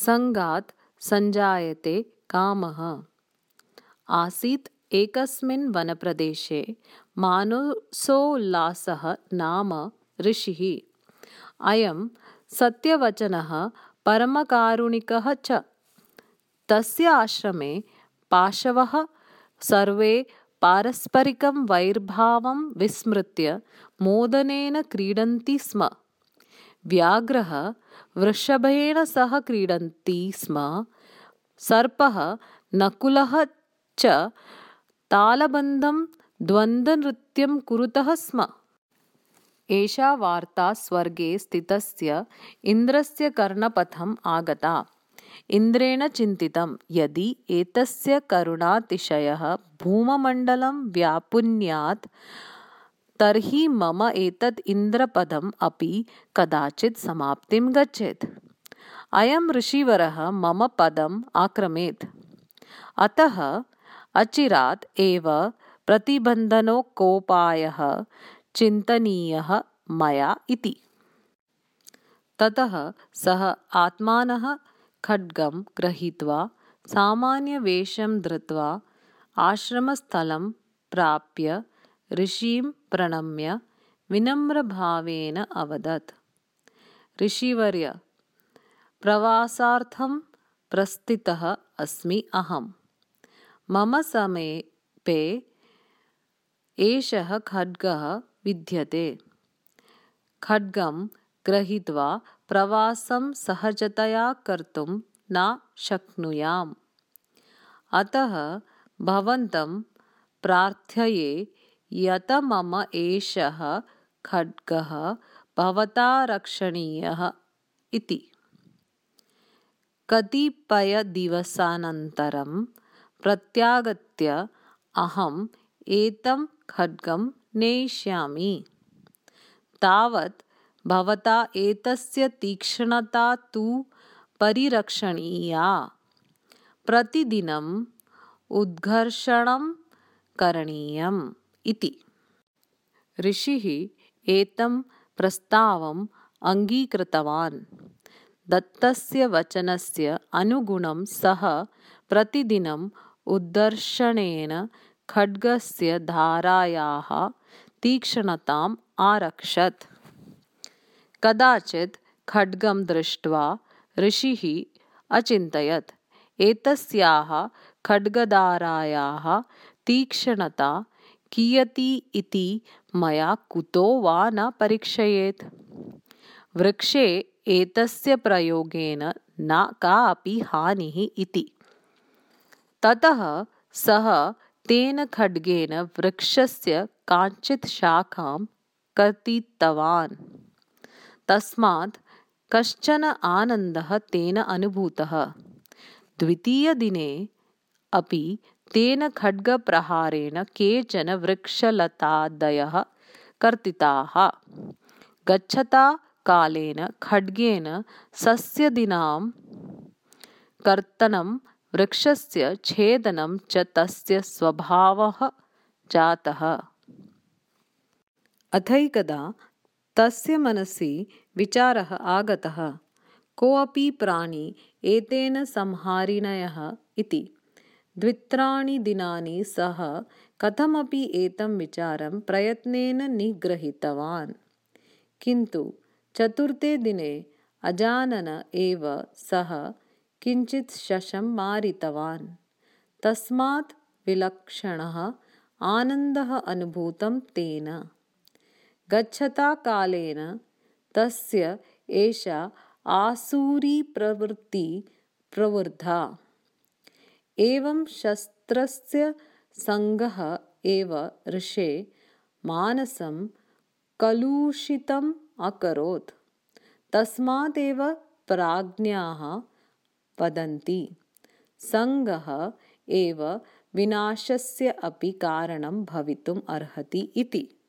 सङ्गात् सञ्जायते कामः। आसीत् एकस्मिन् वनप्रदेशे मानसोल्लासः नाम ऋषिः। अयं सत्यवचनः परमकारुणिकः च। तस्य आश्रमे पाशवः सर्वे पारस्परिकं वैर्भावं विस्मृत्य मोदनेन क्रीडन्ति स्म व्याघ्रः वृषभेण सह क्रीडन्ति स्म। सर्पः नकुलः च तालबन्धं द्वन्द्वनृत्यं कुरुतः स्म। एषा वार्ता स्वर्गे स्थितस्य इन्द्रस्य कर्णपथम् आगता। इन्द्रेण चिन्तितं यदि एतस्य करुणातिशयः भूममण्डलं व्यापुन्यात् तर्हि मम एतत् इन्द्रपदम् अपि कदाचित् समाप्तिं गच्छेत्। अयं ऋषिवरः मम पदम् आक्रमेत्। अतः अचिरात् एव प्रतिबन्धनोकोपायः चिन्तनीयः मया इति। ततः सः आत्मानः खड्गं गृहीत्वा सामान्यवेषं धृत्वा आश्रमस्थलं प्राप्य ऋषिं प्रणम्य विनम्रभावेन अवदत्। ऋषिवर्य प्रवासार्थं प्रस्थितः अस्मि अहम्। मम समीपे एषः खड्गः विद्यते। खड्गं गृहीत्वा प्रवासं सहजतया कर्तुं न शक्नुयाम्। अतः भवन्तं प्रार्थये यत मम एषः खड्गः भवता रक्षणीयः इति। कतिपयदिवसानन्तरं प्रत्यागत्य अहम् एतं खड्गं नेष्यामि। तावत् भवता एतस्य तीक्ष्णता तु परिरक्षणीया। प्रतिदिनम् उद्घर्षणं करणीयम् इति। ऋषिः एतं प्रस्तावम् अङ्गीकृतवान्। दत्तस्य वचनस्य अनुगुणं सः प्रतिदिनम् उद्दर्शनेन खड्गस्य धारायाः तीक्ष्णताम् आरक्षत्। कदाचित् खड्गं दृष्ट्वा ऋषिः अचिन्तयत्। एतस्याः खड्गधारायाः तीक्ष्णता कियती इति मया कुतो वा न परीक्षयेत्। वृक्षे एतस्य प्रयोगेन न कापि हानिः इति। ततः सः तेन खड्गेन वृक्षस्य काञ्चित् शाखां कर्तितवान्। तस्मात् कश्चन आनन्दः तेन अनुभूतः। द्वितीयदिने अपि तेन खड्गप्रहारेण केचन वृक्षलतादयः कर्तिताः। गच्छता कालेन खड्गेन सस्यदीनां कर्तनं वृक्षस्य छेदनं च तस्य स्वभावः जातः। अथैकदा तस्य मनसि विचारः आगतः कोऽपि प्राणी एतेन संहारिणयः इति द्वित्राणि दिनानि सः कथमपि एतं विचारं प्रयत्नेन निग्रहितवान्। किन्तु चतुर्थे दिने अजानन एव सः किञ्चित् शशं मारितवान्। तस्मात् विलक्षणः आनन्दः अनुभूतं तेन। गच्छता कालेन तस्य एषा आसुरीप्रवृत्ति प्रवृद्धा एवं शस्त्रस्य सङ्गः एव ऋषे मानसं कलुषितम् अकरोत्। तस्मादेव प्राज्ञाः वदन्ति। सङ्गः एव विनाशस्य अपि कारणं भवितुम् अर्हति इति